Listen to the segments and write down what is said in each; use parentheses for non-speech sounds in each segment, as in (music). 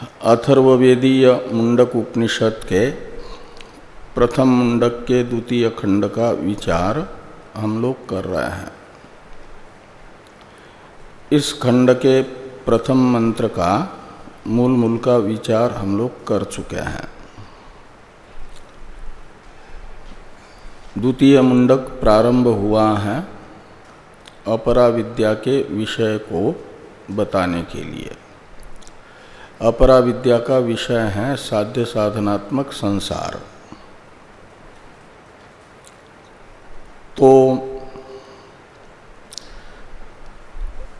अथर्ववेदीय मुंडक उपनिषद के प्रथम मुंडक के द्वितीय खंड का विचार हम लोग कर रहे हैं। इस खंड के प्रथम मंत्र का मूल मूल का विचार हम लोग कर चुके हैं। द्वितीय मुंडक प्रारंभ हुआ है अपरा विद्या के विषय को बताने के लिए। अपरा विद्या का विषय है साध्य साधनात्मक संसार। तो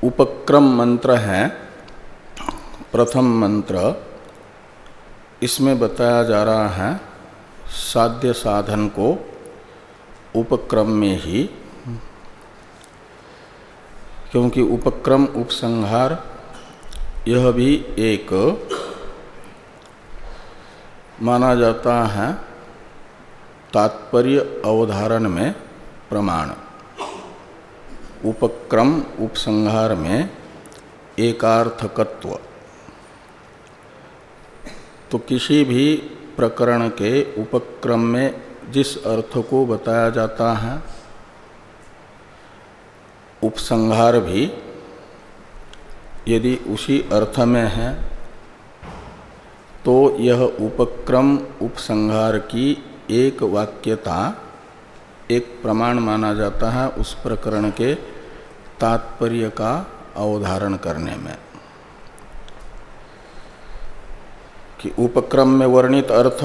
उपक्रम मंत्र है, प्रथम मंत्र। इसमें बताया जा रहा है, साध्य साधन को उपक्रम में ही, क्योंकि उपक्रम उपसंहार यह भी एक माना जाता है तात्पर्य अवधारण में प्रमाण। उपक्रम उपसंहार में एकार्थकत्व। तो किसी भी प्रकरण के उपक्रम में जिस अर्थ को बताया जाता है, उपसंहार भी यदि उसी अर्थ में है तो यह उपक्रम उपसंहार की एक वाक्यता, एक प्रमाण माना जाता है उस प्रकरण के तात्पर्य का अवधारण करने में। कि उपक्रम में वर्णित अर्थ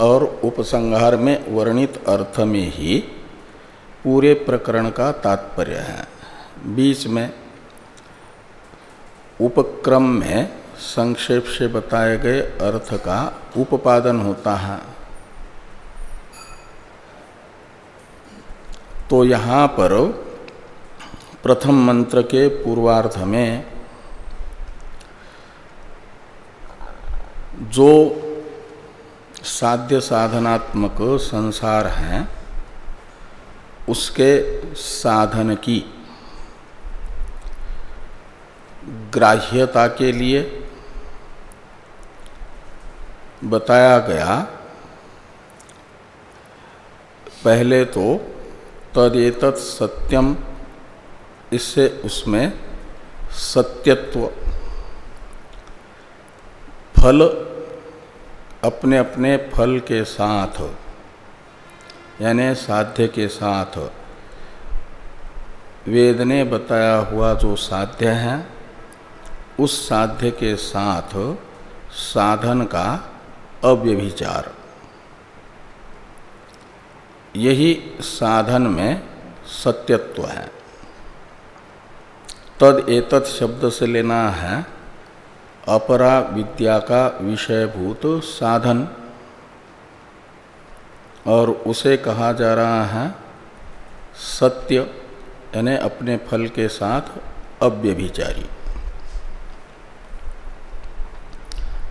और उपसंहार में वर्णित अर्थ में ही पूरे प्रकरण का तात्पर्य है। बीच में उपक्रम में संक्षेप से बताए गए अर्थ का उपादन होता है। तो यहाँ पर प्रथम मंत्र के पूर्वार्ध में जो साध्य साधनात्मक संसार है, उसके साधन की ग्राह्यता के लिए बताया गया, पहले तो तदेत सत्यम, इससे उसमें सत्यत्व, फल अपने अपने फल के साथ, यानी साध्य के साथ, वेद ने बताया हुआ जो साध्य है उस साध्य के साथ साधन का अव्यभिचार। यही साधन में सत्यत्व है। तद एतत् शब्द से लेना है, अपरा विद्या का विषयभूत साधन। और उसे कहा जा रहा है, सत्य, यानी अपने फल के साथ अव्यभिचारी।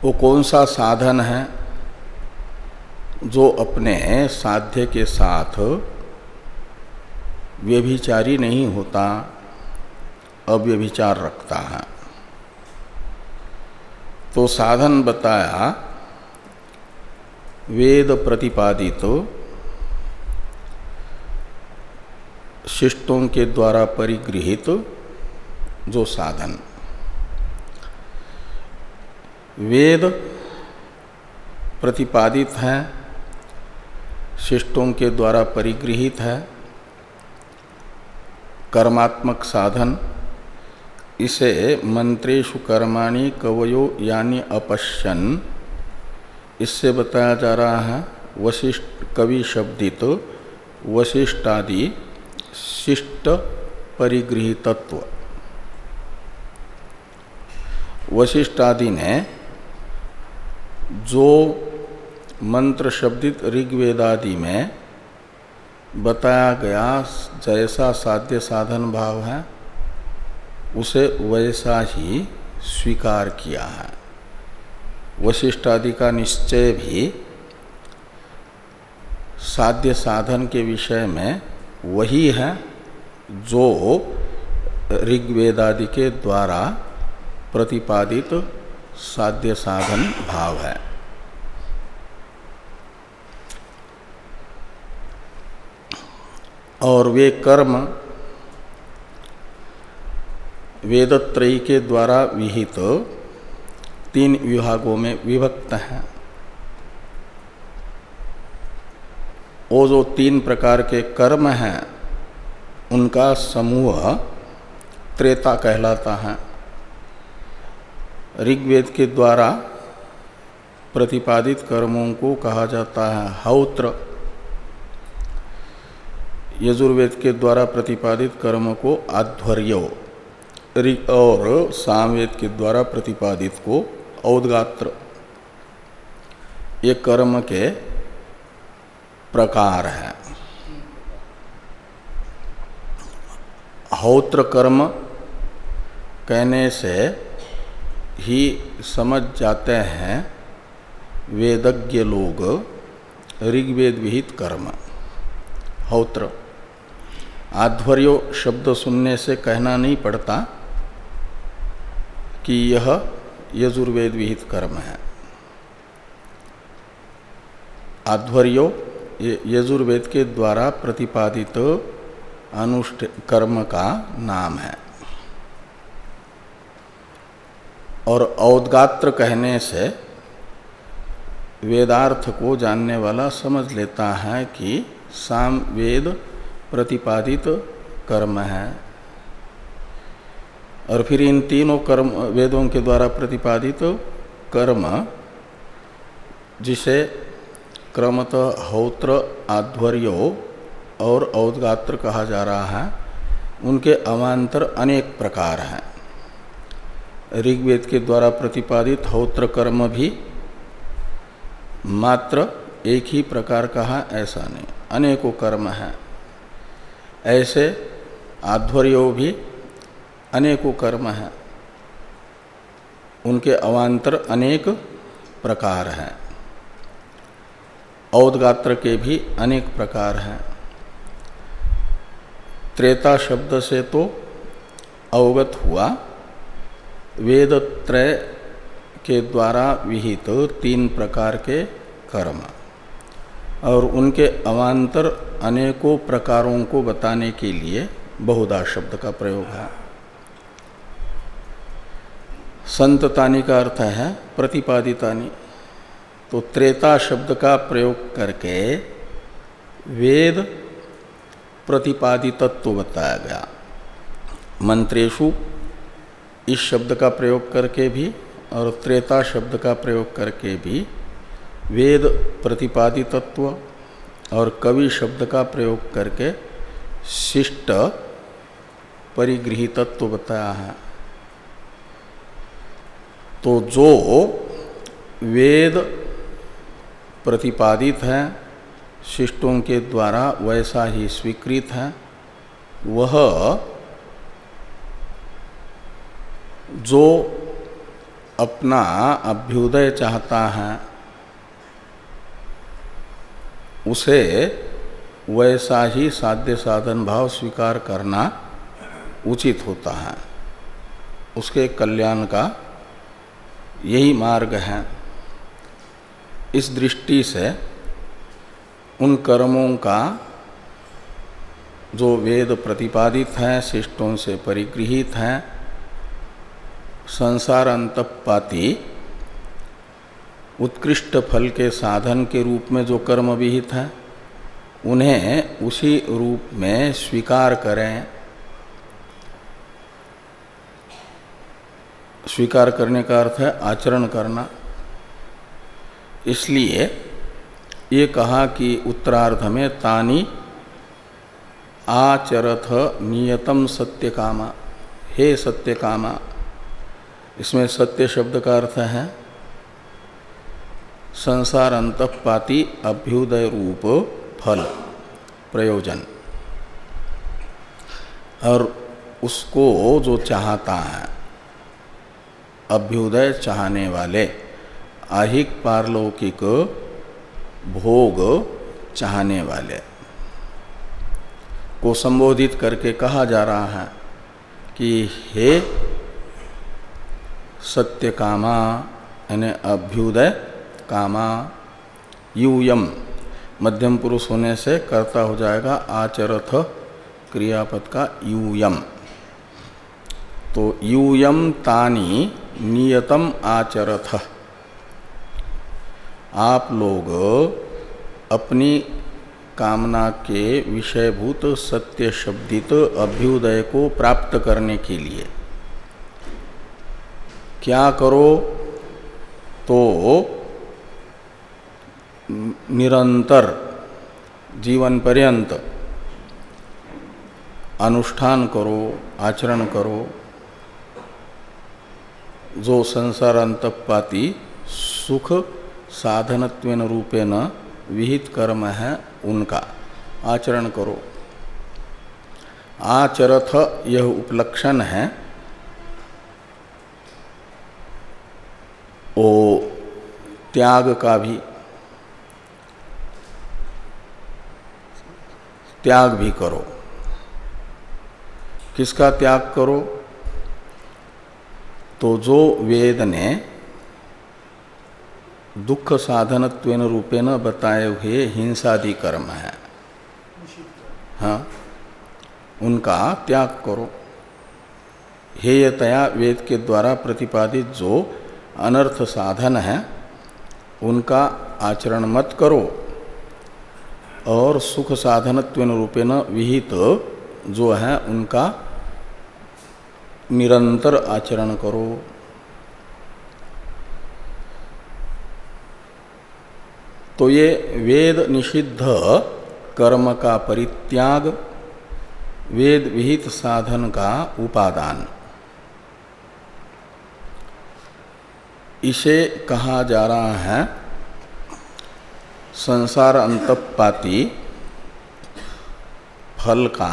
वो कौन सा साधन है जो अपने साध्य के साथ व्यभिचारी नहीं होता, अव्यभिचार रखता है? तो साधन बताया, वेद प्रतिपादित तो शिष्टों के द्वारा परिगृहित तो जो साधन। वेद प्रतिपादित हैं, शिष्टों के द्वारा परिगृहित है, कर्मात्मक साधन, इसे मंत्रेशु कर्माणि कवयो यानी अपश्यन। इससे बताया जा रहा है, वशिष्ठ कवि शब्दित वशिष्ठादि शिष्ट परिगृहितत्व। वशिष्ठादि ने जो मंत्र शब्दित ऋग्वेदादि में बताया गया, जैसा साध्य साधन भाव है, उसे वैसा ही स्वीकार किया है। वशिष्ठ आदि का निश्चय भी साध्य साधन के विषय में वही है, जो ऋग्वेदादि के द्वारा प्रतिपादित साध्य साधन भाव है। और वे कर्म वेदत्रयी के द्वारा विहित तो तीन विभागों में विभक्त हैं। वो जो तीन प्रकार के कर्म हैं, उनका समूह त्रेता कहलाता है। ऋग्वेद के द्वारा प्रतिपादित कर्मों को कहा जाता है हौत्र। यजुर्वेद के द्वारा प्रतिपादित कर्म को आध्वर्यो। और सामवेद के द्वारा प्रतिपादित को औदगात्र। ये कर्म के प्रकार है। हौत्र कर्म कहने से ही समझ जाते हैं वेदज्ञ लोग, ऋग्वेद विहित कर्म। हौत्र। आध्वर्यो शब्द सुनने से कहना नहीं पड़ता कि यह यजुर्वेद विहित कर्म है। आध्वर्यो यजुर्वेद के द्वारा प्रतिपादित अनुष्ठ, कर्म का नाम है। और औदगात्र कहने से वेदार्थ को जानने वाला समझ लेता है कि साम वेद प्रतिपादित कर्म है। और फिर इन तीनों कर्म, वेदों के द्वारा प्रतिपादित कर्म, जिसे क्रमतः हौत्र आध्वर्यो और औदगात्र कहा जा रहा है, उनके अवान्तर अनेक प्रकार हैं। ऋग्वेद के द्वारा प्रतिपादित हौत्र कर्म भी मात्र एक ही प्रकार का है, ऐसा नहीं। अनेकों कर्म हैं। ऐसे आध्वर्यो भी अनेकों कर्म हैं। उनके अवान्तर अनेक प्रकार हैं। औदगात्र के भी अनेक प्रकार हैं। त्रेता शब्द से तो अवगत हुआ वेद त्रय के द्वारा विहित तीन प्रकार के कर्म और उनके अवान्तर अनेकों प्रकारों को बताने के लिए बहुधा शब्द का प्रयोग है। संततानी का अर्थ है प्रतिपादितानी। तो त्रेता शब्द का प्रयोग करके वेद प्रतिपादितत्व बताया गया। मंत्रेशु इस शब्द का प्रयोग करके भी और त्रेता शब्द का प्रयोग करके भी वेद प्रतिपादितत्व और कवि शब्द का प्रयोग करके शिष्ट परिगृहितत्व बताया है। तो जो वेद प्रतिपादित है, शिष्टों के द्वारा वैसा ही स्वीकृत है, वह जो अपना अभ्युदय चाहता है, उसे वैसा ही साध्य साधन भाव स्वीकार करना उचित होता है। उसके कल्याण का यही मार्ग है। इस दृष्टि से उन कर्मों का जो वेद प्रतिपादित हैं, शिष्टों से परिगृहित हैं संसार अंतपाती उत्कृष्ट फल के साधन के रूप में जो कर्म विहित है, उन्हें उसी रूप में स्वीकार करें। स्वीकार करने का अर्थ है आचरण करना। इसलिए ये कहा कि उत्तरार्ध में तानी आचरथ नियतम सत्य कामा हे सत्य कामा इसमें सत्य शब्द का अर्थ है संसार अंतपाती अभ्युदय रूप फल, प्रयोजन। और उसको जो चाहता है, अभ्युदय चाहने वाले, आहिक पारलौकिक भोग चाहने वाले को संबोधित करके कहा जा रहा है कि हे सत्य कामा, यानी अभ्युदय कामा, यूयम। मध्यम पुरुष होने से कर्ता हो जाएगा आचरथ क्रियापद का यूयम। तो यूयम तानी नियतम आचरथ। आप लोग अपनी कामना के विषयभूत सत्य शब्दित अभ्युदय को प्राप्त करने के लिए क्या करो? तो निरंतर, जीवन पर्यंत अनुष्ठान करो, आचरण करो। जो संसार अंतपाती सुख साधनत्वेन रूपेण विहित कर्म है, उनका आचरण करो। आचरथ यह उपलक्षण है ओ त्याग का भी, त्याग भी करो। किसका त्याग करो? तो जो वेद ने दुख साधनत्वेन रूपेण बताए हुए हिंसादि कर्म है हाँ उनका त्याग करो। हेयतया वेद के द्वारा प्रतिपादित जो अनर्थ साधन है, उनका आचरण मत करो। और सुख साधनत्व रूपेण विहित जो है, उनका निरंतर आचरण करो। तो ये वेद निषिद्ध कर्म का परित्याग, वेद विहित साधन का उपादान। इसे कहा जा रहा है संसार अंतपाती फल का,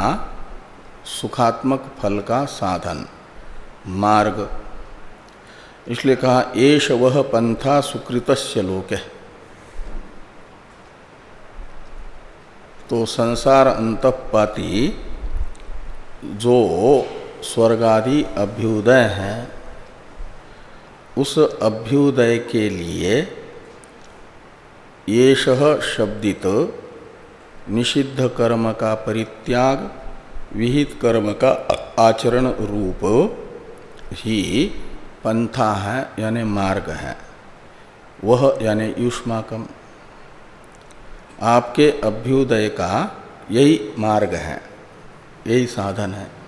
सुखात्मक फल का साधन, मार्ग। इसलिए कहा एश वह पंथा सुकृत लोक। है तो संसार अंतपाती जो स्वर्गादि अभ्युदय है उस अभ्युदय के लिए ये शब्दित निषिद्ध कर्म का परित्याग, विहित कर्म का आचरण रूप ही पंथा है, यानी मार्ग है। वह यानी युष्माकम। आपके अभ्युदय का यही मार्ग है, यही साधन है।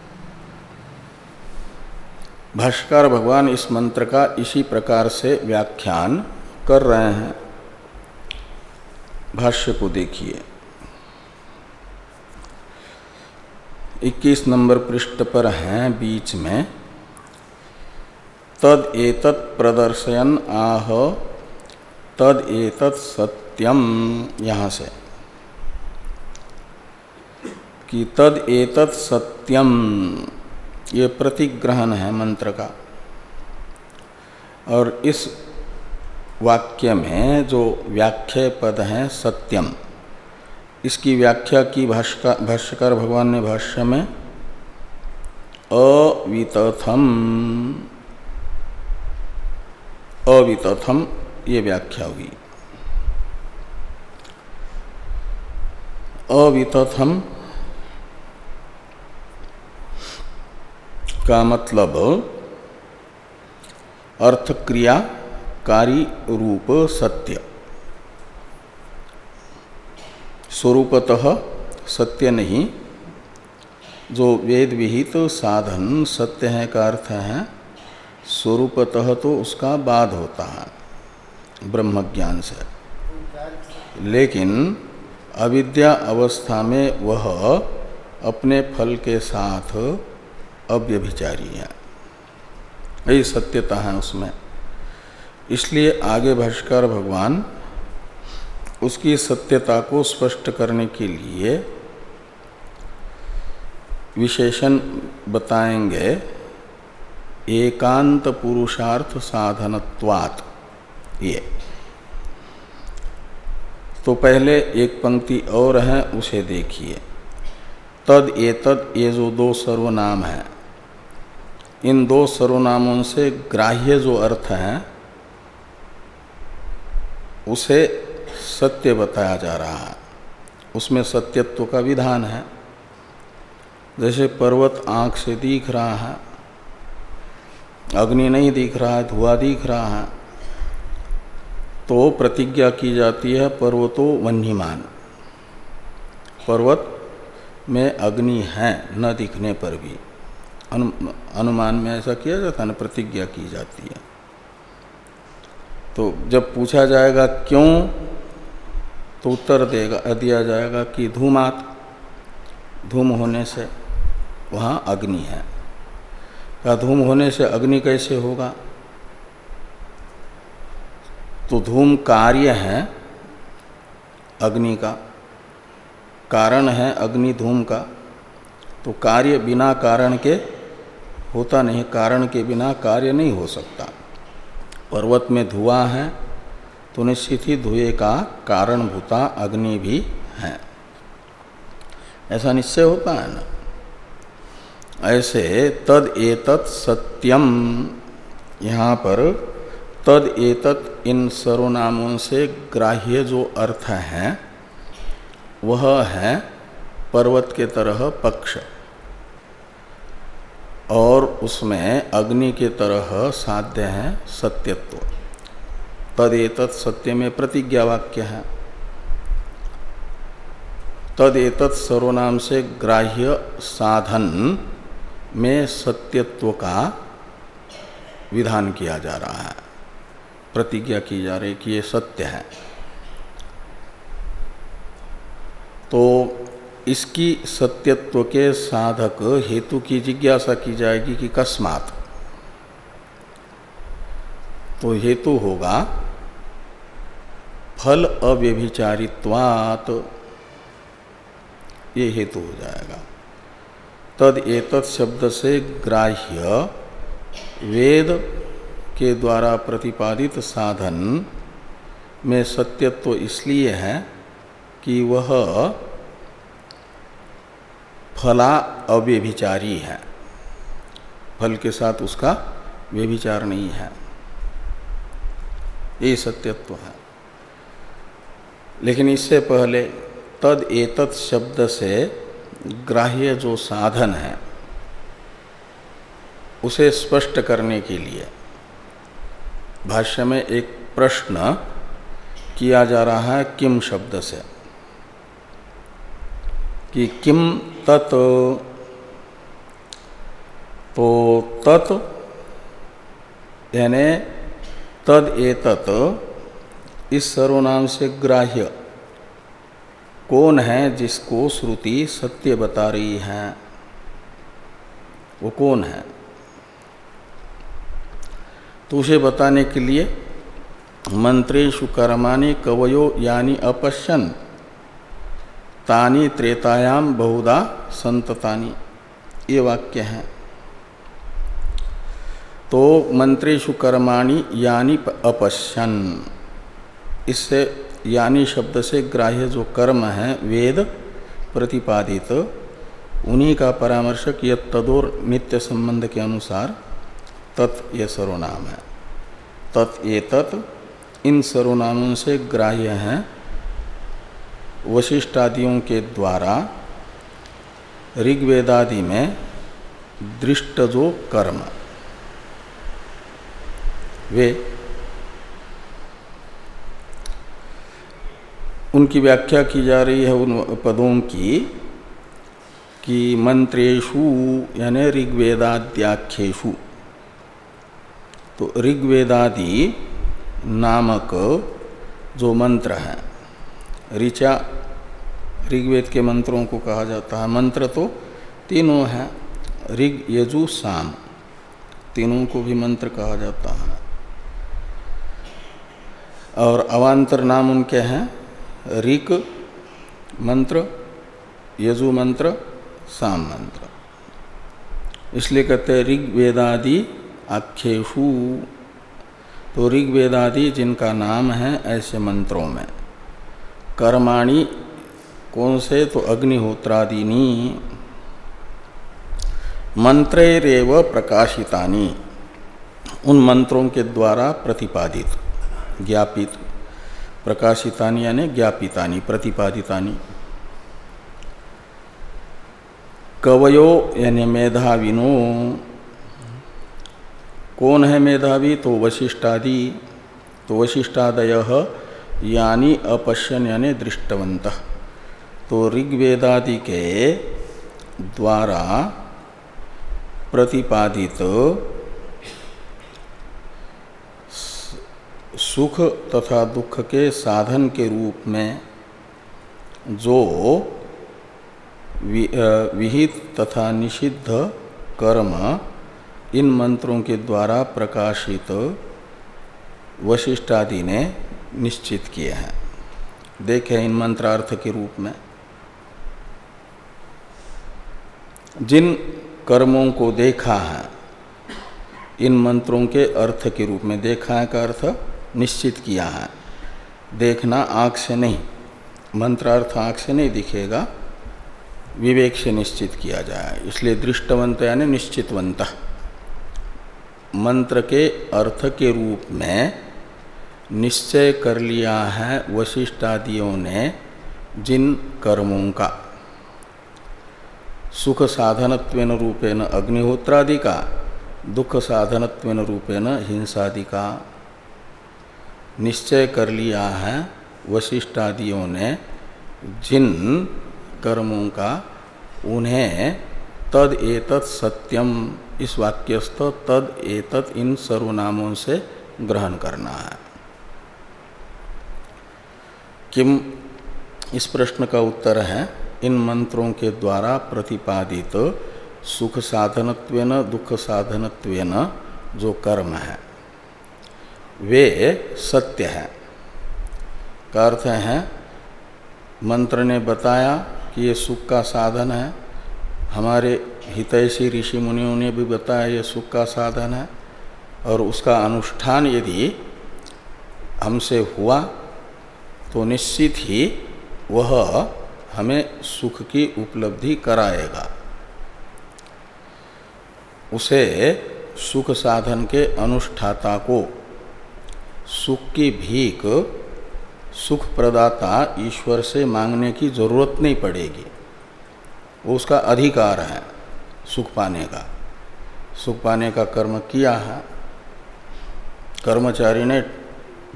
भाष्कर भगवान इस मंत्र का इसी प्रकार से व्याख्यान कर रहे हैं। भाष्य को देखिए। 21 नंबर पृष्ठ पर हैं बीच में। तद एतत् प्रदर्शयन आह, तद एतत् सत्यम, यहाँ से। कि तद एतत् सत्यम ये प्रतिग्रहण है मंत्र का। और इस वाक्य में जो व्याख्या पद है सत्यम, इसकी व्याख्या की भाष्यकार भगवान ने भाष्य में, अवितथम अवितथम ये व्याख्या हुई। अवितथम का मतलब अर्थक्रिया कारी रूप सत्य। स्वरूपतः सत्य नहीं, जो वेद विहित तो साधन सत्य है का अर्थ है, स्वरूपतः तो उसका बाद होता है ब्रह्म ज्ञान से। लेकिन अविद्या अवस्था में वह अपने फल के साथ अव्यभिचारी है यही सत्यता है उसमें। इसलिए आगे भाष्कर भगवान उसकी सत्यता को स्पष्ट करने के लिए विशेषण बताएँगे, एकांत पुरुषार्थ साधनत्वात्। ये। तो पहले एक पंक्ति और है, उसे देखिए। तद एतद ये जो दो सर्वनाम है इन दो सर्वनामों से ग्राह्य जो अर्थ है, उसे सत्य बताया जा रहा है। उसमें सत्यत्व का विधान है। जैसे पर्वत आँख से दिख रहा है, अग्नि नहीं दिख रहा है, धुआँ दिख रहा है तो प्रतिज्ञा की जाती है पर्वतो वन्यमान पर्वत में अग्नि है, न दिखने पर भी। अनु, अनुमान में ऐसा किया जाता है ना प्रतिज्ञा की जाती है। तो जब पूछा जाएगा क्यों तो उत्तर देगा दिया जाएगा कि धूमात धूम होने से वहाँ अग्नि है। या धूम होने से अग्नि कैसे होगा? तो धूम कार्य है अग्नि का कारण है अग्नि धूम का। तो कार्य बिना कारण के होता नहीं, कारण के बिना कार्य नहीं हो सकता। पर्वत में धुआँ है तो निश्चित ही धुएँ का कारणभूता अग्नि भी है। ऐसा निश्चय होता है ना? ऐसे तद एतत् सत्यम। यहाँ पर तद एतत् इन सर्वनामों से ग्राह्य जो अर्थ है, वह है पर्वत के तरह पक्ष। और उसमें अग्नि के तरह साध्य है सत्यत्व। तदेतत् सत्य में प्रतिज्ञा वाक्य है। तदेतत् सर्वनाम से ग्राह्य साधन में सत्यत्व का विधान किया जा रहा है। प्रतिज्ञा की जा रही कि ये सत्य है। तो इसकी सत्यत्व के साधक हेतु की जिज्ञासा की जाएगी कि कस्मात। तो हेतु होगा फल अव्यभिचारित्वात। ये हेतु हो जाएगा। तद एतत् शब्द से ग्राह्य वेद के द्वारा प्रतिपादित साधन में सत्यत्व इसलिए है कि वह फला अव्यभिचारी है। फल के साथ उसका व्यभिचार नहीं है। ये सत्यत्व है। लेकिन इससे पहले तद एतत् शब्द से ग्राह्य जो साधन है, उसे स्पष्ट करने के लिए भाष्य में एक प्रश्न किया जा रहा है किम शब्द से, कि किम तत् तो तत्, यानी तद एतत्, इस सर्वनाम से ग्राह्य। कौन है जिसको श्रुति सत्य बता रही है? वो कौन है? तो उसे बताने के लिए मंत्रेशु कर्माणि कवयो यानी अपश्यन। तानी त्रेतायाम बहुधा संततानी। ये वाक्य है। तो मंत्रेशु कर्माणि यानी अपश्यन। इससे यानी शब्द से ग्राह्य जो कर्म है, वेद प्रतिपादित, उन्हीं का परामर्शक यह तदोर नित्य संबंध के अनुसार तत् ये सर्वनाम है। तत् ये तत् इन सर्वनामों से ग्राह्य हैं। वशिष्ठादियों के द्वारा ऋग्वेदादि में दृष्ट जो कर्म। वे उनकी व्याख्या की जा रही है उन पदों की कि मंत्रेशु यानी ऋग्वेदाद्याख्येशु तो ऋग्वेदादि नामक जो मंत्र है ऋचा, ऋग्वेद के मंत्रों को कहा जाता है। मंत्र तो तीनों हैं, ऋग, यजु, साम। तीनों को भी मंत्र कहा जाता है। और अवान्तर नाम उनके हैं ऋक मंत्र, यजु मंत्र, साम मंत्र। इसलिए कहते हैं ऋग्वेदादि आख्येशु तो ऋग्वेदादि जिनका नाम है ऐसे मंत्रों में। कर्माणि कौन से तो अग्निहोत्रादिनी। मंत्रेरव प्रकाशितानी। उन मंत्रों के द्वारा प्रतिपादित, ज्ञापित, प्रकाशितानी यानी ज्ञापितानी, प्रतिपादितानी। कवयो यानी मेधाविनो। कौन है मेधावी? तो वशिष्ठादि। तो वशिष्ठादय यानी अपश्यन यानी दृष्टवंत तो ऋग्वेदादि के द्वारा प्रतिपादित सुख तथा दुख के साधन के रूप में जो विहित तथा निषिद्ध कर्म इन मंत्रों के द्वारा प्रकाशित वशिष्ठ आदि ने निश्चित किए हैं। देखे इन मंत्रार्थ के रूप में। जिन कर्मों को देखा है, इन मंत्रों के अर्थ के रूप में देखा है का अर्थ निश्चित किया है। देखना आँख से नहीं, मंत्रार्थ आँख से नहीं दिखेगा। विवेक से निश्चित किया जाए, इसलिए दृष्टवंत यानी निश्चितवंत। मंत्र के अर्थ के रूप में निश्चय कर लिया है वशिष्ठादियों ने जिन कर्मों का। सुख साधनत्वेन रूपेण अग्निहोत्रादि का दुख साधनत्वेन रूपेण हिंसादि का। निश्चय कर लिया है वशिष्ठादियों ने जिन कर्मों का, उन्हें तद एतत् सत्यम इस वाक्यस्थ तद एतत् इन सर्वनामों से ग्रहण करना है। किम? इस प्रश्न का उत्तर है, इन मंत्रों के द्वारा प्रतिपादित सुख साधनत्वेन दुख साधनत्वेन जो कर्म है, वे सत्य है। का अर्थ है, मंत्र ने बताया कि ये सुख का साधन है। हमारे हितैषी ऋषि मुनियों ने भी बताया ये सुख का साधन है। और उसका अनुष्ठान यदि हमसे हुआ तो निश्चित ही वह हमें सुख की उपलब्धि कराएगा। उसे सुख साधन के अनुष्ठाता को सुख की भीख, सुख प्रदाता ईश्वर से मांगने की ज़रूरत नहीं पड़ेगी। वो उसका अधिकार है सुख पाने का। सुख पाने का कर्म किया है। कर्मचारी ने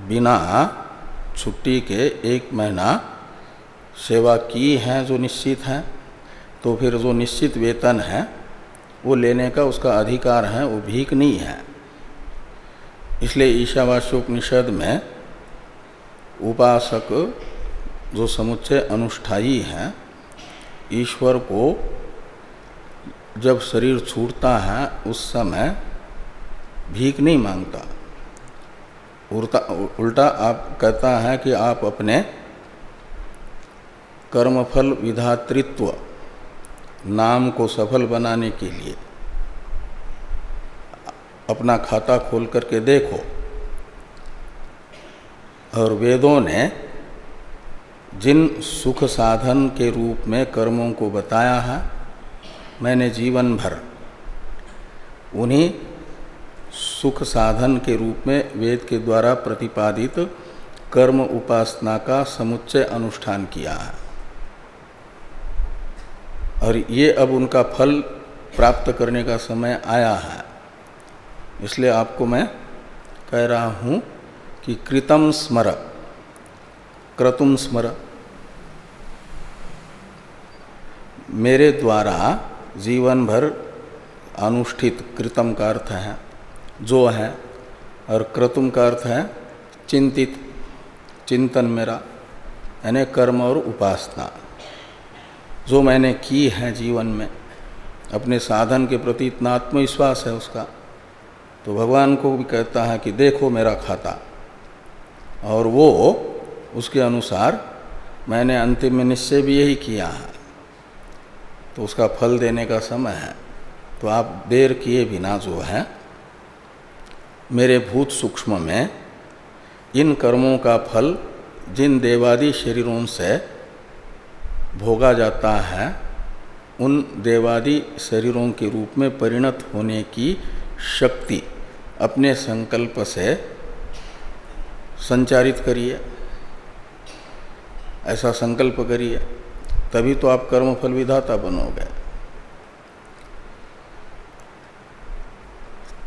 बिना छुट्टी के एक महीना सेवा की है जो निश्चित है तो फिर जो निश्चित वेतन है, वो लेने का उसका अधिकार है, वो भीख नहीं है। इसलिए ईशावास्योपनिषद में उपासक जो समुच्चय अनुष्ठाई है, ईश्वर को जब शरीर छूटता है, उस समय भीख नहीं माँगता। उल्टा आप कहता है कि आप अपने कर्मफल विधातृत्व नाम को सफल बनाने के लिए अपना खाता खोल करके देखो। और वेदों ने जिन सुख साधन के रूप में कर्मों को बताया है, मैंने जीवन भर उन्हीं सुख साधन के रूप में वेद के द्वारा प्रतिपादित कर्म उपासना का समुच्चय अनुष्ठान किया है। और ये अब उनका फल प्राप्त करने का समय आया है। इसलिए आपको मैं कह रहा हूँ कि कृतम स्मर, क्रतुम स्मर। मेरे द्वारा जीवन भर अनुष्ठित कृतम का अर्थ है जो है, और क्रतुम का अर्थ है, चिंतित, चिंतन मेरा, यानी कर्म और उपासना। जो मैंने की है जीवन में, अपने साधन के प्रति इतना आत्मविश्वास है उसका तो भगवान को भी कहता है कि देखो मेरा खाता। और वो, उसके अनुसार मैंने अंतिम में निश्चय भी यही किया है। तो उसका फल देने का समय है। तो आप देर किए बिना जो है मेरे भूत सूक्ष्म में इन कर्मों का फल जिन देवादि शरीरों से भोगा जाता है, उन देवादि शरीरों के रूप में परिणत होने की शक्ति अपने संकल्प से संचारित करिए। ऐसा संकल्प करिए, तभी तो आप कर्मफल विधाता बनोगे।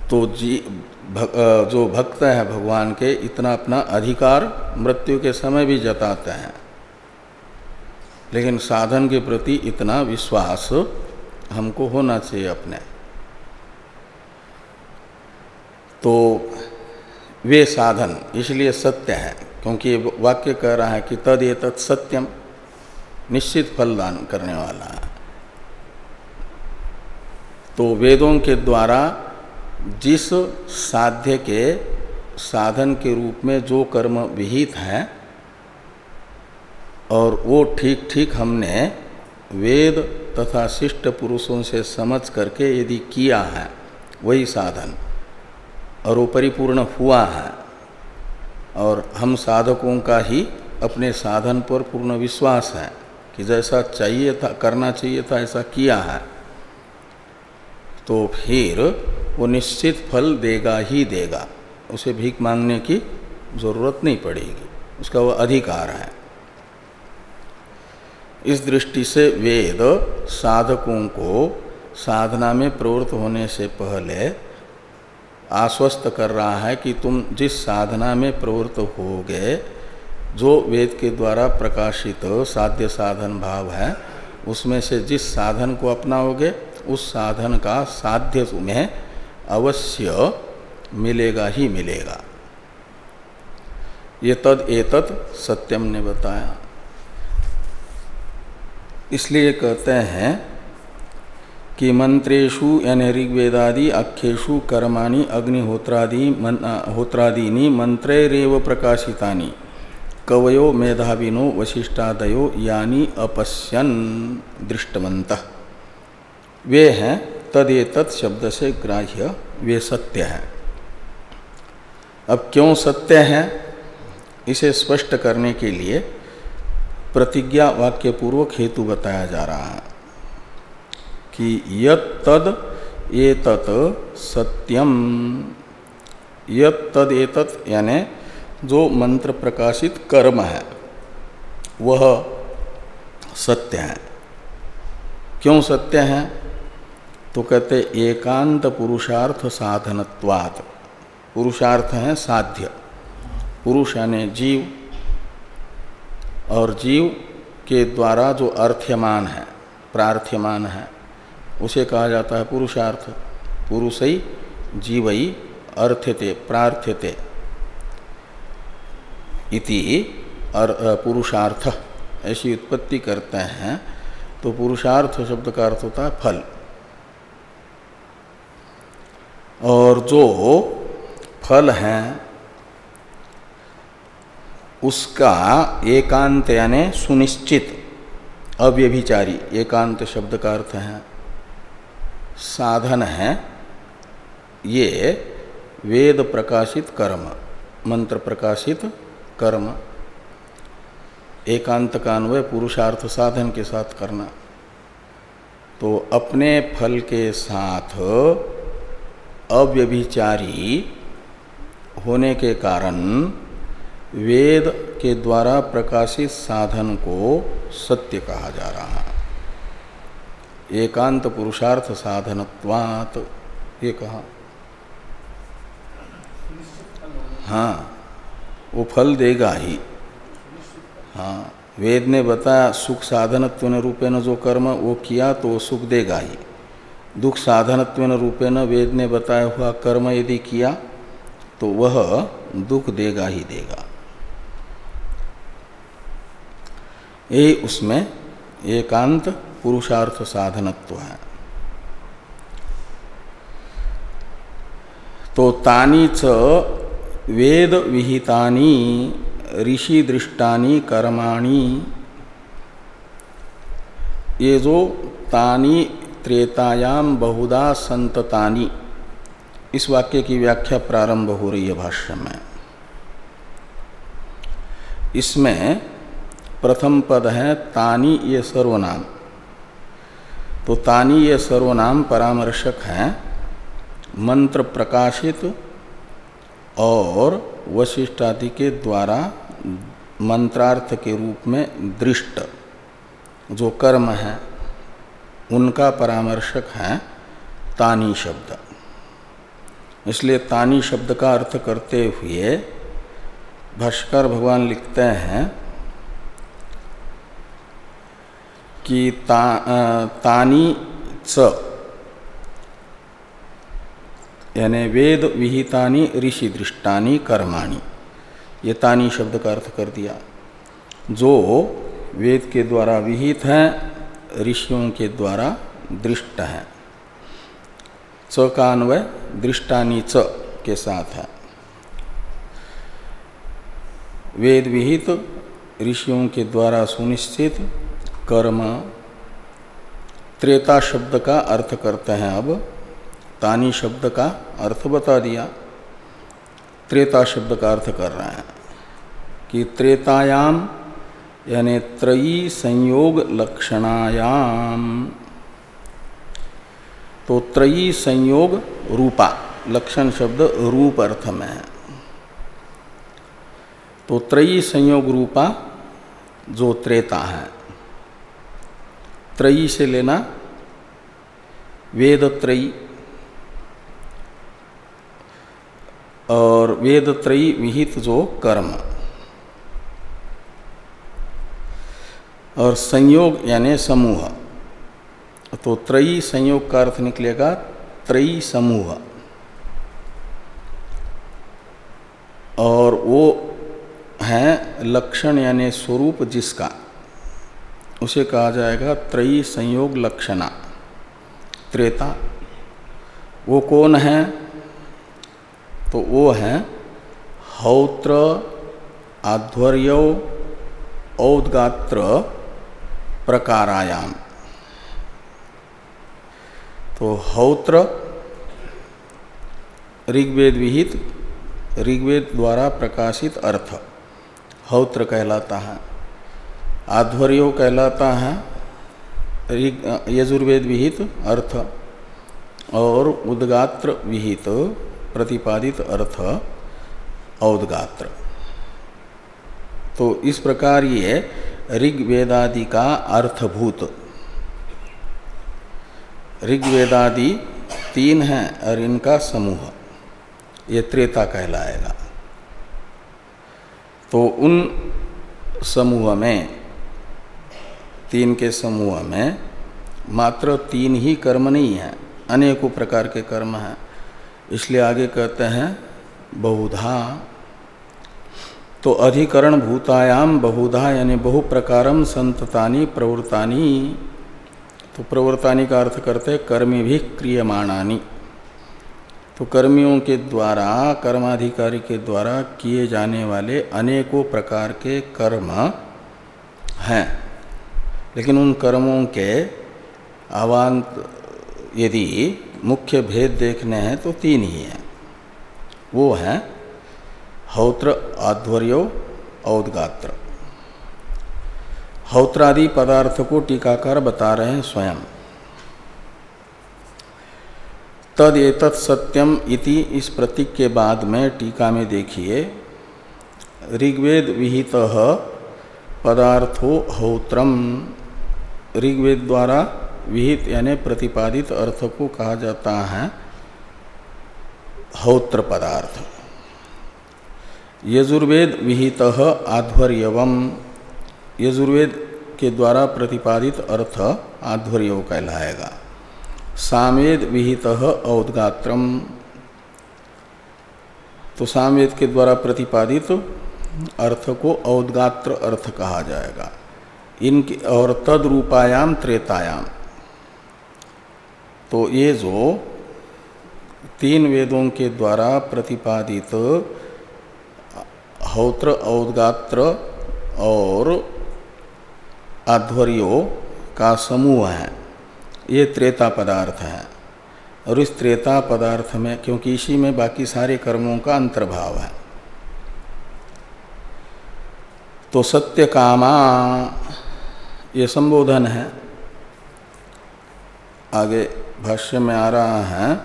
तो जी भग, जो भक्त हैं भगवान के इतना अपना अधिकार मृत्यु के समय भी जताते हैं। लेकिन साधन के प्रति इतना विश्वास हमको होना चाहिए अपने। तो वे साधन इसलिए सत्य है क्योंकि वाक्य कह रहा है कि तद ये तत् सत्यम निश्चित फलदान करने वाला है। तो वेदों के द्वारा जिस साध्य के साधन के रूप में जो कर्म विहित हैं, और वो ठीक ठीक हमने वेद तथा शिष्ट पुरुषों से समझ करके यदि किया है, वही साधन, और वो परिपूर्ण हुआ है, और हम साधकों का ही अपने साधन पर पूर्ण विश्वास है कि जैसा चाहिए था, करना चाहिए था, ऐसा किया है तो फिर वो निश्चित फल देगा ही देगा। उसे भीख मांगने की ज़रूरत नहीं पड़ेगी। उसका वो अधिकार है। इस दृष्टि से वेद साधकों को साधना में प्रवृत्त होने से पहले आश्वस्त कर रहा है कि तुम जिस साधना में प्रवृत्त हो गए जो वेद के द्वारा प्रकाशित साध्य साधन भाव है, उसमें से जिस साधन को अपनाओगे, उस साधन का साध्य तुम्हें अवश्य मिलेगा ही मिलेगा। ये तद एतत् सत्यम ने बताया। इसलिए कहते हैं कि मंत्रेशु यानी ऋग्वेदादि अख्येशु कर्माणि, अग्निहोत्रादि होत्रादीनि, मंत्रेरव प्रकाशितानि, कवयो मेधाविनो वशिष्ठादयो यानी अपश्यन दृष्टवंत वे हैं तदेतत् शब्द से ग्राह्य, वे सत्य हैं। अब क्यों सत्य हैं? इसे स्पष्ट करने के लिए प्रतिज्ञा वाक्य पूर्वक हेतु बताया जा रहा है कि यत तद ये तत् सत्यम। यत तद तत् यानी जो मंत्र प्रकाशित कर्म है, वह सत्य है। क्यों सत्य है? तो कहते, एकांत पुरुषार्थ साधनत्वात्। पुरुषार्थ है साध्य। पुरुष यानी जीव, और जीव के द्वारा जो अर्थ्यमान है, प्रार्थ्यमान है, उसे कहा जाता है पुरुषार्थ। पुरुष ही जीवई अर्थ्यते, प्रार्थ्यते। इति और पुरुषार्थ। ऐसी उत्पत्ति करते हैं तो पुरुषार्थ शब्द का अर्थ होता है फल। और जो फल हैं, उसका एकांत यानी सुनिश्चित। अव्यभिचारी एकांत शब्द का अर्थ है, साधन है, ये वेद प्रकाशित कर्म, मंत्र प्रकाशित कर्म। एकांत का अन्वय पुरुषार्थ साधन के साथ करना। तो अपने फल के साथ अव्यभिचारी होने के कारण वेद के द्वारा प्रकाशित साधन को सत्य कहा जा रहा है। एकांत पुरुषार्थ साधनत्वात, ये कहा। हाँ वो फल देगा ही। हाँ वेद ने बताया, सुख साधनत्व रूपेण जो कर्म वो किया तो वो सुख देगा ही। दुख साधनत्व रूपेण वेद ने बताया हुआ कर्म यदि किया तो वह दुख देगा ही देगा। ये उसमें एकांत पुरुषार्थ साधनत्व है। तो तानी च वेद विहितानी, ऋषि दृष्टानी, कर्माणी, ये जो तानी त्रेतायाम बहुधा संततानी। इस वाक्य की व्याख्या प्रारंभ हो रही है भाष्य में। इसमें प्रथम पद है तानी ये सर्वनाम। तो तानी ये सर्वनाम परामर्शक हैं, मंत्र प्रकाशित और वशिष्ठादि के द्वारा मंत्रार्थ के रूप में दृष्ट, जो कर्म है। उनका परामर्शक है तानी शब्द। इसलिए तानी शब्द का अर्थ करते हुए भाष्कर भगवान लिखते हैं कि ता, तानी च यानी वेद विहितानी ऋषि दृष्टानी कर्माणी। ये तानी शब्द का अर्थ कर दिया। जो वेद के द्वारा विहित हैं ऋषियों के द्वारा दृष्ट है। च का अन्वय दृष्टानी च के साथ है। वेद विहित ऋषियों के द्वारा सुनिश्चित कर्म त्रेता शब्द का अर्थ करते हैं अब। तानी शब्द का अर्थ बता दिया। त्रेता शब्द का अर्थ कर रहे हैं कि त्रेतायाम यानी त्रयी संयोग लक्षणायाम। तो त्रयी संयोग रूपा, लक्षण शब्द रूप अर्थ में है। तो त्रयी संयोग रूपा जो त्रेता है, त्रयी से लेना वेद त्रयी, और वेद त्रयी विहित जो कर्म। और संयोग यानी समूह। तो त्रयी संयोग का अर्थ निकलेगा त्रयी समूह। और वो है लक्षण यानी स्वरूप जिसका। उसे कहा जाएगा त्रयी संयोग लक्षणा। त्रेता। वो कौन है? तो वो है हौत्र, आध्वर्य, औदगात्र प्रकारायाम। तो हौत्र, ऋग्वेद विहित, ऋग्वेद द्वारा प्रकाशित अर्थ। हौत्र कहलाता है। आध्वर्यो कहलाता है। यजुर्वेद विहित अर्थ। और उद्गात्र विहित प्रतिपादित अर्थ औदगात्र। तो इस प्रकार ये ऋग्वेदादि का अर्थभूत। ऋग्वेदादि तीन हैं और इनका समूह। ये त्रेता कहलाएगा। तो उन समूह में, तीन के समूह में मात्र तीन ही कर्म नहीं है। अनेकों प्रकार के कर्म हैं। इसलिए आगे कहते हैं, बहुधा तो अधिकरण भूतायाम बहुधा यानी बहु प्रकारम संततानी प्रवृत्तानी। तो प्रवृत्तानी का अर्थ करते कर्मी भी क्रियमाणानी। तो कर्मियों के द्वारा, कर्माधिकारी के द्वारा किए जाने वाले अनेकों प्रकार के कर्म हैं। लेकिन उन कर्मों के अवान्त यदि मुख्य भेद देखने हैं तो तीन ही हैं। वो हैं हौत्र आध्वर्यो औदगात्र। हौत्रादि पदार्थ को टीकाकार बता रहे हैं स्वयं। तद सत्यम इति इस प्रतीक के बाद में टीका में देखिए। ऋग्वेद विहित पदार्थो हौत्रम। ऋग्वेद द्वारा विहित यानी प्रतिपादित अर्थ को कहा जाता है हौत्र पदार्थ। यजुर्वेद विहित आध्वर्यवम। यजुर्वेद के द्वारा प्रतिपादित अर्थ आध्वर्य कहलाएगा। सामवेद विहित औदगात्रम। तो सामवेद के द्वारा प्रतिपादित अर्थ को औदगात्र अर्थ कहा जाएगा। इनके और तद रूपायाम त्रेतायाम। तो ये जो तीन वेदों के द्वारा प्रतिपादित हौत्र औदगात्र और आध्वर्यो का समूह है। ये त्रेता पदार्थ है। और इस त्रेता पदार्थ में, क्योंकि इसी में बाकी सारे कर्मों का अंतर्भाव है। तो सत्य कामा, ये संबोधन है। आगे भाष्य में आ रहा है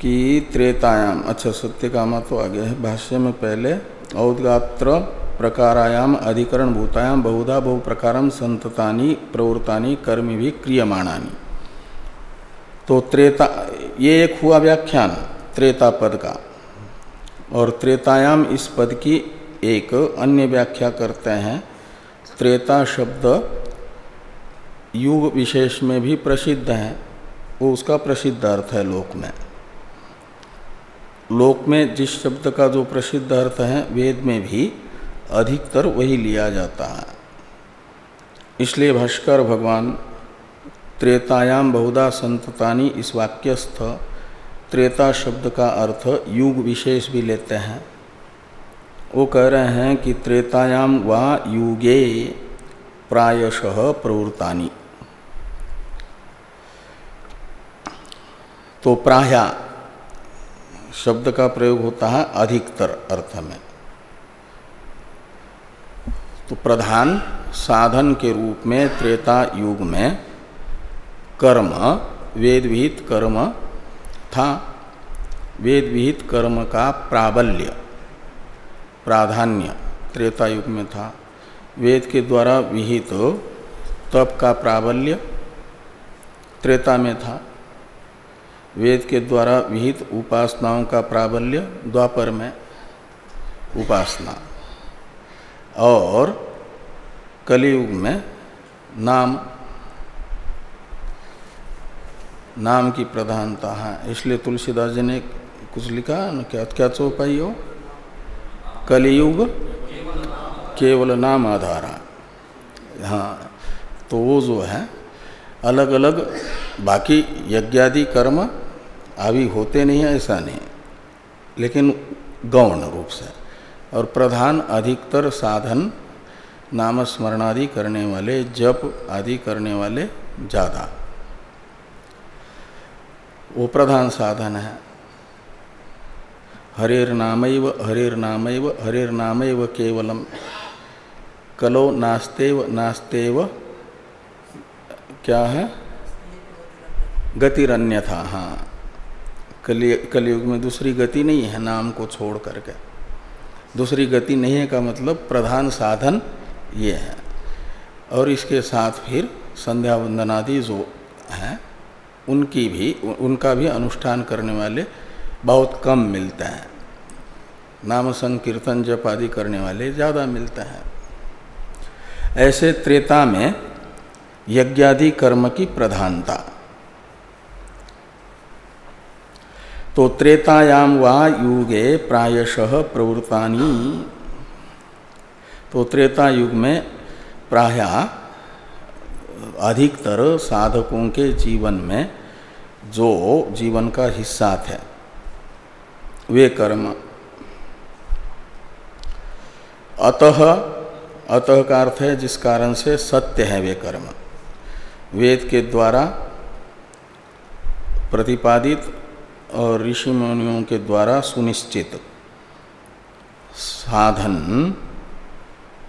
कि त्रेतायाम अच्छा सत्य कामा तो आगे है। भाष्य में पहले औदगात्र प्रकारायाम, अधिकरण भूतायाम, बहुधा बहु प्रकारम संततानी, प्रवृत्तानी, कर्म भी, क्रियमाणानी। तो त्रेता, ये एक हुआ व्याख्यान, त्रेता पद का। और त्रेतायाम इस पद की एक अन्य व्याख्या करते हैं। त्रेता शब्द युग विशेष में भी प्रसिद्ध है। वो उसका प्रसिद्ध अर्थ है लोक में। लोक में जिस शब्द का जो प्रसिद्ध अर्थ है, वेद में भी अधिकतर वही लिया जाता है। इसलिए भाष्कर भगवान त्रेतायाम बहुधा संततानी इस वाक्यस्थ त्रेता शब्द का अर्थ युग विशेष भी लेते हैं। वो कह रहे हैं कि त्रेतायाम व युगे प्रायशः प्रवृत्तानी। तो प्राया शब्द का प्रयोग होता है अधिकतर अर्थ में। तो प्रधान साधन के रूप में त्रेता युग में कर्म वेद विहित कर्म था। वेद विहित कर्म का प्राबल्य, प्राधान्य त्रेता युग में था। वेद के द्वारा विहित तप का प्राबल्य त्रेता में था। वेद के द्वारा विहित उपासनाओं का प्राबल्य द्वापर में उपासना। और कलयुग में नाम नाम की प्रधानता है। इसलिए तुलसीदास जी ने कुछ लिखा, न क्या क्या चौपाई हो? कलयुग केवल नाम आधारा हाँ। तो वो जो है अलग अलग बाकी यज्ञादि कर्म अभी होते नहीं है, ऐसा नहीं। लेकिन गौण रूप से। और प्रधान अधिकतर साधन नाम स्मरणादि करने वाले, जप आदि करने वाले ज़्यादा। वो प्रधान साधन है। हरेर नामैव, हरेर हरेर केवलम। कलो नास्तेव नास्तेव, क्या है? गतिरन्य था हाँ। कलयुग में दूसरी गति नहीं है नाम को छोड़ करके। दूसरी गति नहीं है का मतलब प्रधान साधन ये है। और इसके साथ फिर संध्या वंदनादि जो हैं, उनकी भी, उनका भी अनुष्ठान करने वाले बहुत कम मिलते हैं। नाम संकीर्तन जप आदि करने वाले ज़्यादा मिलते हैं। ऐसे त्रेता में यज्ञादि कर्म की प्रधानता। तो त्रेतायाम वा युगे प्रायशः प्रवृत्तानी। तो त्रेता युग में प्राय अधिकतर साधकों के जीवन में जो जीवन का हिस्सा थे, वे कर्म। अतः अतः का अर्थ है जिस कारण से सत्य है वे कर्म। वेद के द्वारा प्रतिपादित और ऋषि मुनियों के द्वारा सुनिश्चित साधन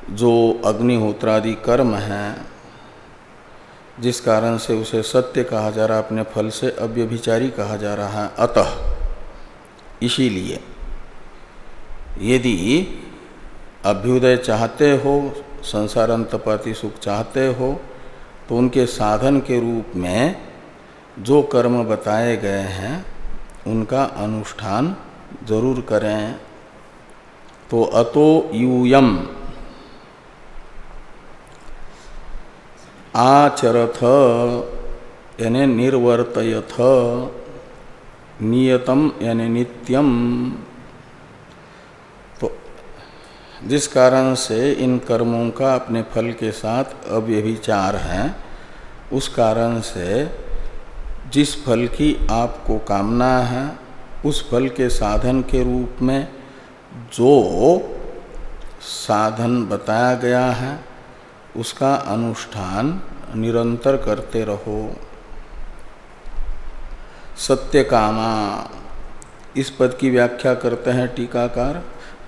जो अग्निहोत्रादि कर्म है, जिस कारण से उसे सत्य कहा जा रहा, अपने फल से अव्यभिचारी कहा जा रहा है। अतः इसीलिए यदि अभ्युदय चाहते हो संसार अंतपाती सुख चाहते हो तो उनके साधन के रूप में जो कर्म बताए गए हैं उनका अनुष्ठान ज़रूर करें। तो अतो यूयम। आचरथ, यानी निर्वर्तयथ, नियतम यानी नित्यम। तो जिस कारण से इन कर्मों का अपने फल के साथ अव्यभिचार है, उस कारण से जिस फल की आपको कामना है, उस फल के साधन के रूप में जो साधन बताया गया है, उसका अनुष्ठान निरंतर करते रहो। सत्य कामा इस पद की व्याख्या करते हैं टीकाकार।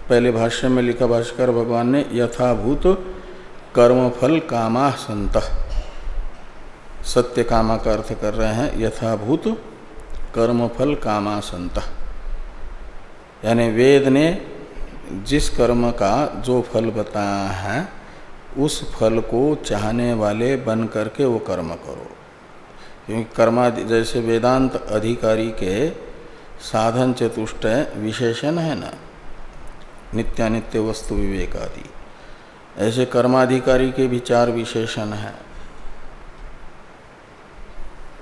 पहले भाष्य में लिखा, भाष्कर भगवान ने यथाभूत कर्मफल कामा संत सत्य कामा का अर्थ कर रहे हैं, यथाभूत कर्मफल कामा संत। यानी वेद ने जिस कर्म का जो फल बताया है, उस फल को चाहने वाले बन करके वो कर्म करो। क्योंकि कर्मा जैसे वेदांत अधिकारी के साधन चतुष्ट विशेषण है ना, नित्यानित्य वस्तु विवेक आदि ऐसे कर्माधिकारी के भी चार विशेषण हैं।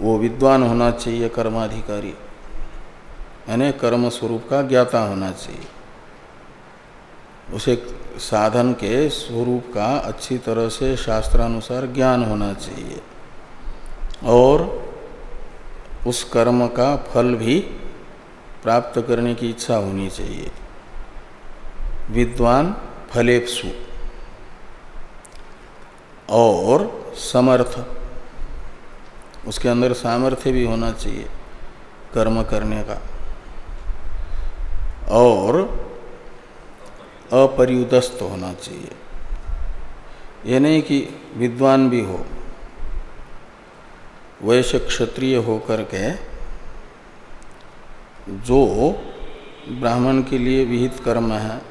वो विद्वान होना चाहिए, कर्माधिकारी। यानी कर्म स्वरूप का ज्ञाता होना चाहिए। उसे साधन के स्वरूप का अच्छी तरह से शास्त्रानुसार ज्ञान होना चाहिए। और उस कर्म का फल भी प्राप्त करने की इच्छा होनी चाहिए। विद्वान फलेप्सु। और समर्थ। उसके अंदर सामर्थ्य भी होना चाहिए कर्म करने का। और अपरियुदस्त होना चाहिए। ये नहीं कि विद्वान भी हो, वैश्य क्षत्रिय होकर के जो ब्राह्मण के लिए विहित कर्म है,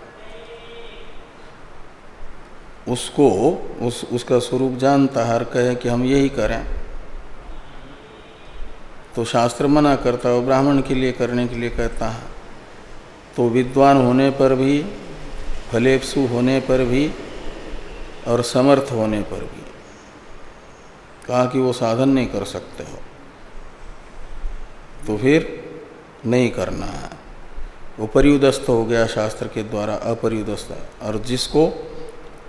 उसको, उस, उसका स्वरूप जानता हर कहे कि हम यही करें। तो शास्त्र मना करता है ब्राह्मण के लिए करने के लिए कहता है। तो विद्वान होने पर भी फलेपसु होने पर भी और समर्थ होने पर भी, कहा कि वो साधन नहीं कर सकते हो। तो फिर नहीं करना है। वो परियुदस्त हो गया शास्त्र के द्वारा अपरियुदस्त और जिसको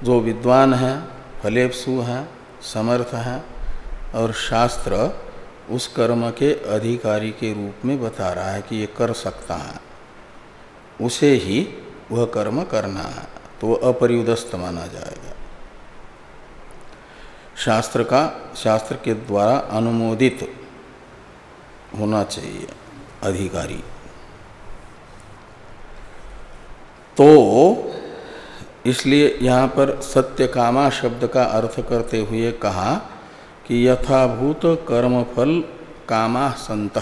जो विद्वान है फलेपसु हैं, समर्थ हैं और शास्त्र उस कर्म के अधिकारी के रूप में बता रहा है कि ये कर सकता है। उसे ही वह कर्म करना है तो वह अपरियुदस्त माना जाएगा। शास्त्र का, शास्त्र के द्वारा अनुमोदित होना चाहिए अधिकारी। तो इसलिए यहाँ पर सत्य कामा शब्द का अर्थ करते हुए कहा कि यथाभूत कर्मफल कामा संत।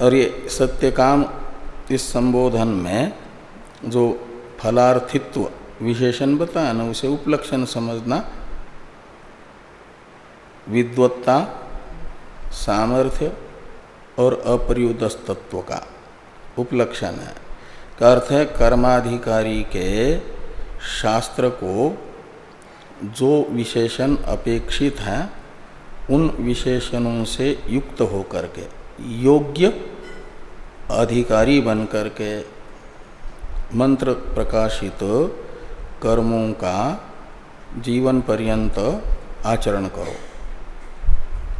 और ये सत्य काम इस संबोधन में जो फलार्थित्व विशेषण बताया ना, उसे उपलक्षण समझना, विद्वत्ता, सामर्थ्य और अप्रयुदस्तत्व का उपलक्षण है। का अर्थ है, कर्माधिकारी के शास्त्र को जो विशेषण अपेक्षित हैं, उन विशेषणों से युक्त होकर के, योग्य अधिकारी बन करके मंत्र प्रकाशित कर्मों का जीवन पर्यंत आचरण करो।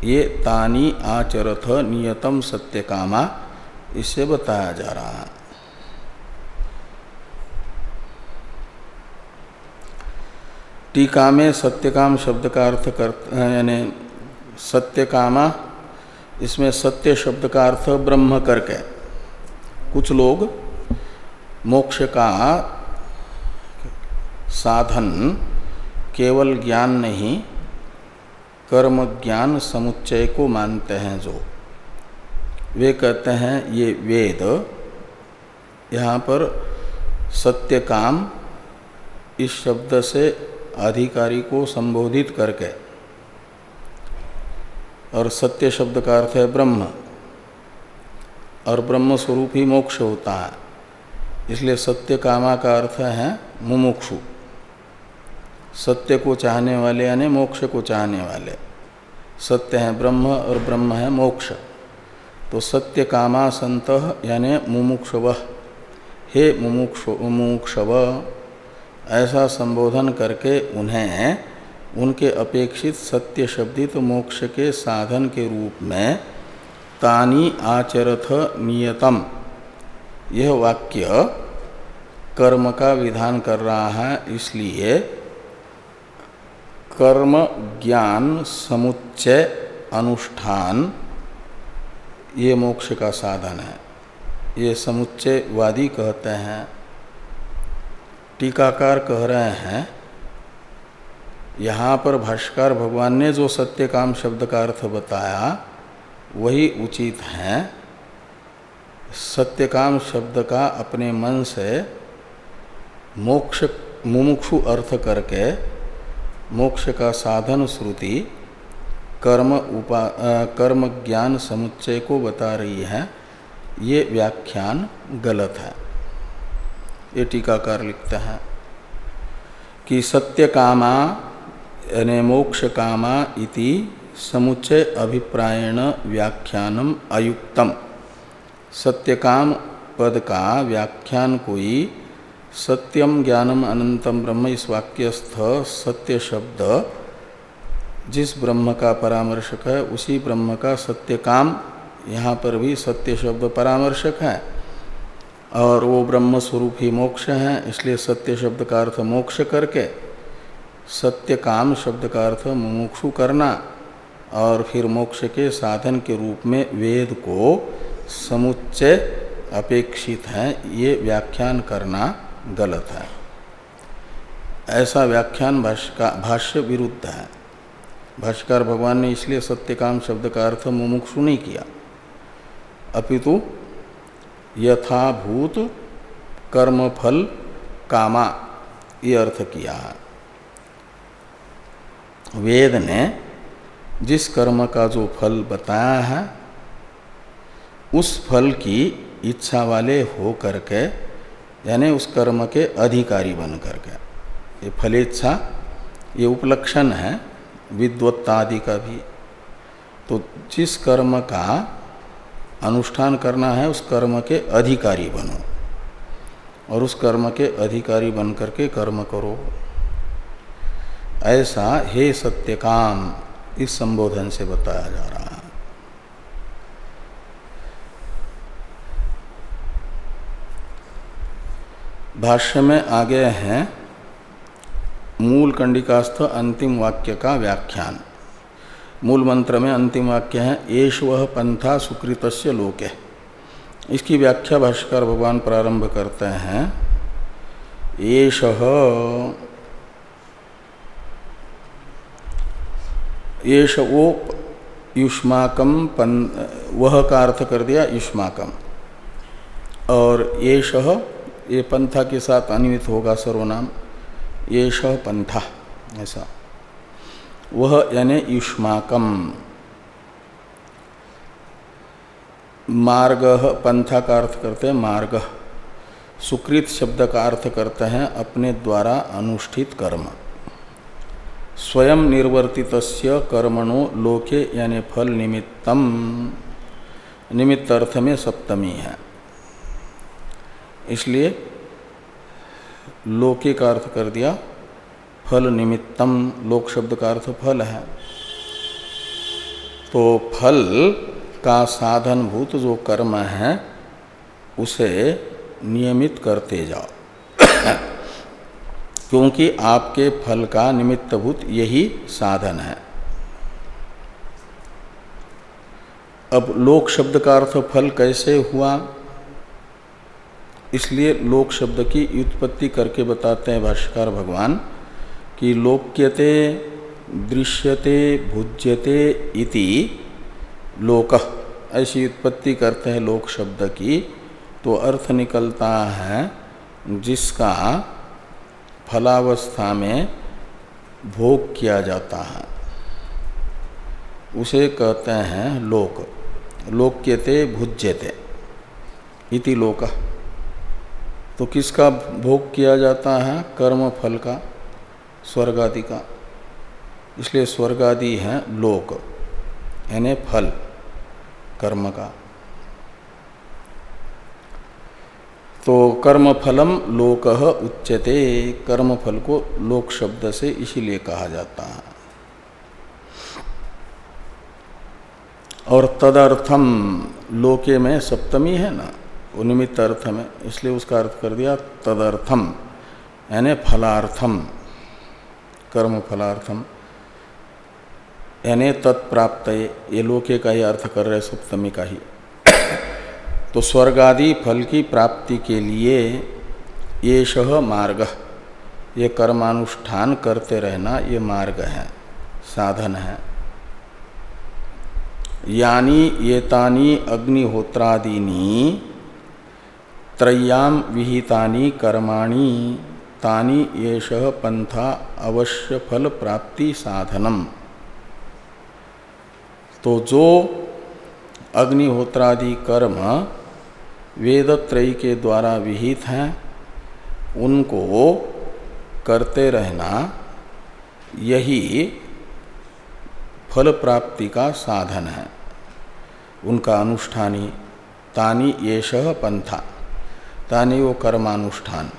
ये तानी आचरथ नियतम सत्य कामा, इससे बताया जा रहा है। टीका में सत्यकाम शब्द का अर्थ कर यानी सत्यकामा, इसमें सत्य शब्द का अर्थ ब्रह्म करके। कुछ लोग मोक्ष का साधन केवल ज्ञान नहीं, कर्म ज्ञान समुच्चय को मानते हैं जो। वे कहते हैं, ये वेद यहाँ पर सत्य काम इस शब्द से अधिकारी को संबोधित करके, और सत्य शब्द का अर्थ है ब्रह्म, और ब्रह्म स्वरूप ही मोक्ष होता है। इसलिए सत्य कामा का अर्थ है मुमुक्षु। सत्य को चाहने वाले यानी मोक्ष को चाहने वाले। सत्य है ब्रह्म और ब्रह्म है मोक्ष। तो सत्य कामा संत यानी मुमुक्षव। हे मुमुक्ष, मुमुक्षव। ऐसा संबोधन करके उन्हें उनके अपेक्षित सत्य शब्दित मोक्ष के साधन के रूप में तानी आचरथ नियतम। यह वाक्य कर्म का विधान कर रहा है, इसलिए कर्म ज्ञान समुच्चय अनुष्ठान ये मोक्ष का साधन है। ये समुच्चयवादी कहते हैं। टीकाकार कह रहे हैं, यहाँ पर भाष्कर भगवान ने जो सत्य काम शब्द का अर्थ बताया, वही उचित है। सत्यकाम शब्द का अपने मन से मोक्ष, मुमुक्षु अर्थ करके मोक्ष का साधन श्रुति कर्म उपा कर्म ज्ञान समुच्चय को बता रही है। ये व्याख्यान गलत है। ये टीकाकार लिखते हैं कि सत्य कामा, यानी मोक्ष कामा इति समुच्चय अभिप्रायण व्याख्यानम अयुक्तम। सत्यकाम पद का व्याख्यान कोई सत्यम ज्ञानम अनंतम ब्रह्म इस वाक्यस्थ सत्य शब्द, जिस ब्रह्म का परामर्शक है, उसी ब्रह्म का सत्य काम, यहाँ पर भी सत्य शब्द परामर्शक है। और वो ब्रह्म स्वरूप ही मोक्ष है, इसलिए सत्य शब्द का अर्थ मोक्ष करके, सत्य काम शब्द का अर्थ मुमुक्षु करना, और फिर मोक्ष के साधन के रूप में वेद को समुच्चय अपेक्षित है, ये व्याख्यान करना गलत है। ऐसा व्याख्यान भाष्य भाष्य विरुद्ध है। भाष्यकार भगवान ने इसलिए सत्यकाम शब्द का अर्थ मुमुक्षु नहीं किया। अपितु यथाभूत कर्मफल कामा, ये अर्थ किया। वेद ने जिस कर्म का जो फल बताया है, उस फल की इच्छा वाले हो करके यानी उस कर्म के अधिकारी बन करके ये फलेच्छा, ये उपलक्षण है, विद्वत्तादि का भी। तो जिस कर्म का अनुष्ठान करना है, उस कर्म के अधिकारी बनो। और उस कर्म के अधिकारी बन करके कर्म करो। ऐसा हे सत्य काम इस संबोधन से बताया जा रहा है। भाष्य में आगे हैं मूल कंडिकास्थ अंतिम वाक्य का व्याख्यान। मूल मंत्र में अंतिम वाक्य है येष वह पंथा सुकृत लोके। इसकी व्याख्या भाष्कर भगवान प्रारंभ करते हैं येष येष वो युष्माकम वह का अर्थ कर दिया युष्माकम और येष ये पंथा के साथ अन्वित होगा सर्वनाम ये पंथा, ऐसा। वह यानी युष्माकम। मार्ग पंथा का अर्थ करते हैं मार्ग। सुकृत शब्द का अर्थ करते हैं अपने द्वारा अनुष्ठित कर्म। स्वयं निर्वर्तित कर्मणो लोके यानी फल निमित्तम। निमित्त अर्थ में सप्तमी है। इसलिए लोके का अर्थ कर दिया। फल निमित्तम लोक शब्द का अर्थ फल है। तो फल का साधनभूत जो कर्म है, उसे नियमित करते जाओ। (coughs) क्योंकि आपके फल का निमित्तभूत यही साधन है। अब लोक शब्द का अर्थ फल कैसे हुआ? इसलिए लोक शब्द की व्युत्पत्ति करके बताते हैं भाष्यकार भगवान। कि लोक्यते, दृश्यते, भुज्यते इति लोक। ऐसी उत्पत्ति करते हैं लोक शब्द की तो अर्थ निकलता है जिसका फलावस्था में भोग किया जाता है। उसे कहते हैं लोक। लोक्यते, भुज्यते इति लोक। तो किसका भोग किया जाता है? कर्म फल का। स्वर्ग आदि का। इसलिए स्वर्ग आदि है लोक, यानी फल, कर्म का। तो कर्म फलम लोक उच्यते। कर्म फल को लोक शब्द से इसीलिए कहा जाता है। और तदर्थम लोके में सप्तमी है ना, वो निमित्त अर्थ में, इसलिए उसका अर्थ कर दिया तदर्थम, यानी फलार्थम। कर्म फलार्थम यानी तत्प्राप्त ये लोके का ही अर्थ कर रहे सप्तमी का ही। तो स्वर्ग आदि फल की प्राप्ति के लिए ये शह मार्ग। ये कर्मानुष्ठान करते रहना, ये मार्ग है, साधन है। यानी, येतानी अग्निहोत्रादीनी त्रय्याम विहितानि कर्माणि तानि येष पंथा अवश्य फल प्राप्ति साधनम तो जो अग्निहोत्रादि कर्म वेद त्रयी के द्वारा विहित हैं, उनको करते रहना यही फल प्राप्ति का साधन है। उनका अनुष्ठानी तानी येष पंथा तानी वो कर्मानुष्ठान।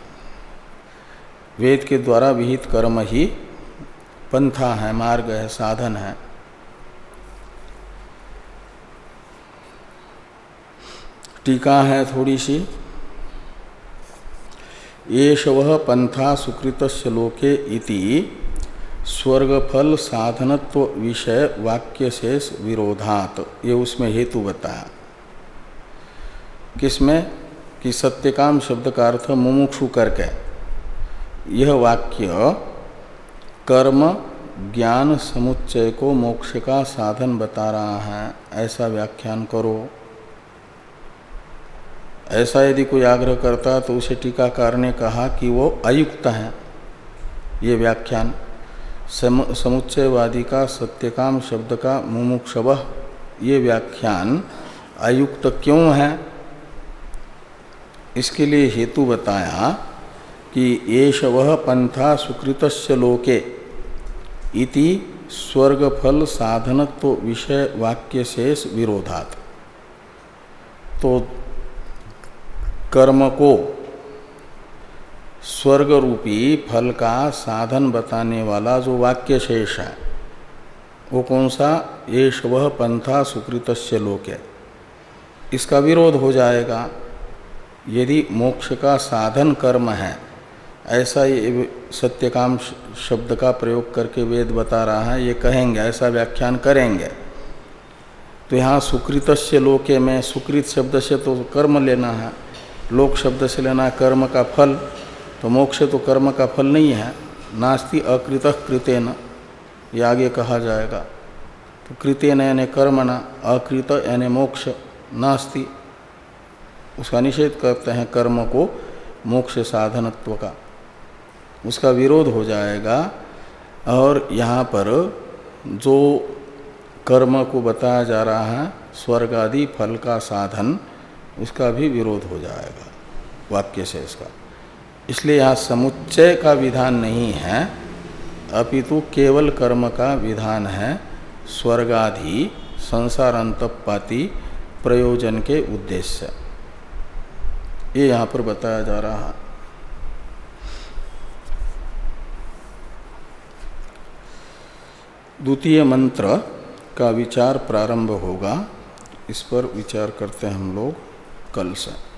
वेद के द्वारा विहित कर्म ही पंथा है, मार्ग है, साधन है। टीका है थोड़ी सी। येष वह पंथा सुकृत लोके इति स्वर्गफल साधनत्व विषय वाक्य शेष विरोधात। ये उसमें हेतु बताया। किसमें? कि सत्यकाम शब्द का अर्थ मुमुक्षु करके। यह वाक्य कर्म ज्ञान समुच्चय को मोक्ष का साधन बता रहा है। ऐसा व्याख्यान करो। ऐसा यदि कोई आग्रह करता तो उसे टीकाकार ने कहा कि वो अयुक्त है। ये व्याख्यान सम, समुच्चयवादी का सत्यकाम शब्द का मुमुक्षव ये व्याख्यान अयुक्त क्यों है? इसके लिए हेतु बताया कि येष वह पंथा सुकृत लोके इति स्वर्गफल साधनत्व विषय वाक्य शेष विरोधात। तो कर्म को स्वर्ग रूपी फल का साधन बताने वाला जो वाक्य शेष है, वो कौन सा? येष वह पंथा सुकृत लोक। है इसका विरोध हो जाएगा। यदि मोक्ष का साधन कर्म है ऐसा ये सत्यकाम शब्द का प्रयोग करके वेद बता रहा है, ये कहेंगे, ऐसा व्याख्यान करेंगे। तो यहाँ सुकृत से लोके में, सुकृत शब्द से तो कर्म लेना है, लोक शब्द से लेना है कर्म का फल तो मोक्ष तो कर्म का फल नहीं है, नास्ति अकृत कृतेन, ये आगे कहा जाएगा। तो कृतेन यानी न, अकृत यानी मोक्ष, नास्ति। उसका निषेध करते हैं कर्म को मोक्ष साधनत्व का। उसका विरोध हो जाएगा। और यहाँ पर जो कर्म को बताया जा रहा है, स्वर्ग आदि फल का साधन, उसका भी विरोध हो जाएगा। वाक्य से इसका। इसलिए यहाँ समुच्चय का विधान नहीं है, अपितु केवल कर्म का विधान है स्वर्गाधि संसार अंतपाती प्रयोजन के उद्देश्य। ये यहाँ पर बताया जा रहा है। द्वितीय मंत्र का विचार प्रारंभ होगा। इस पर विचार करते हैं हम लोग कल से।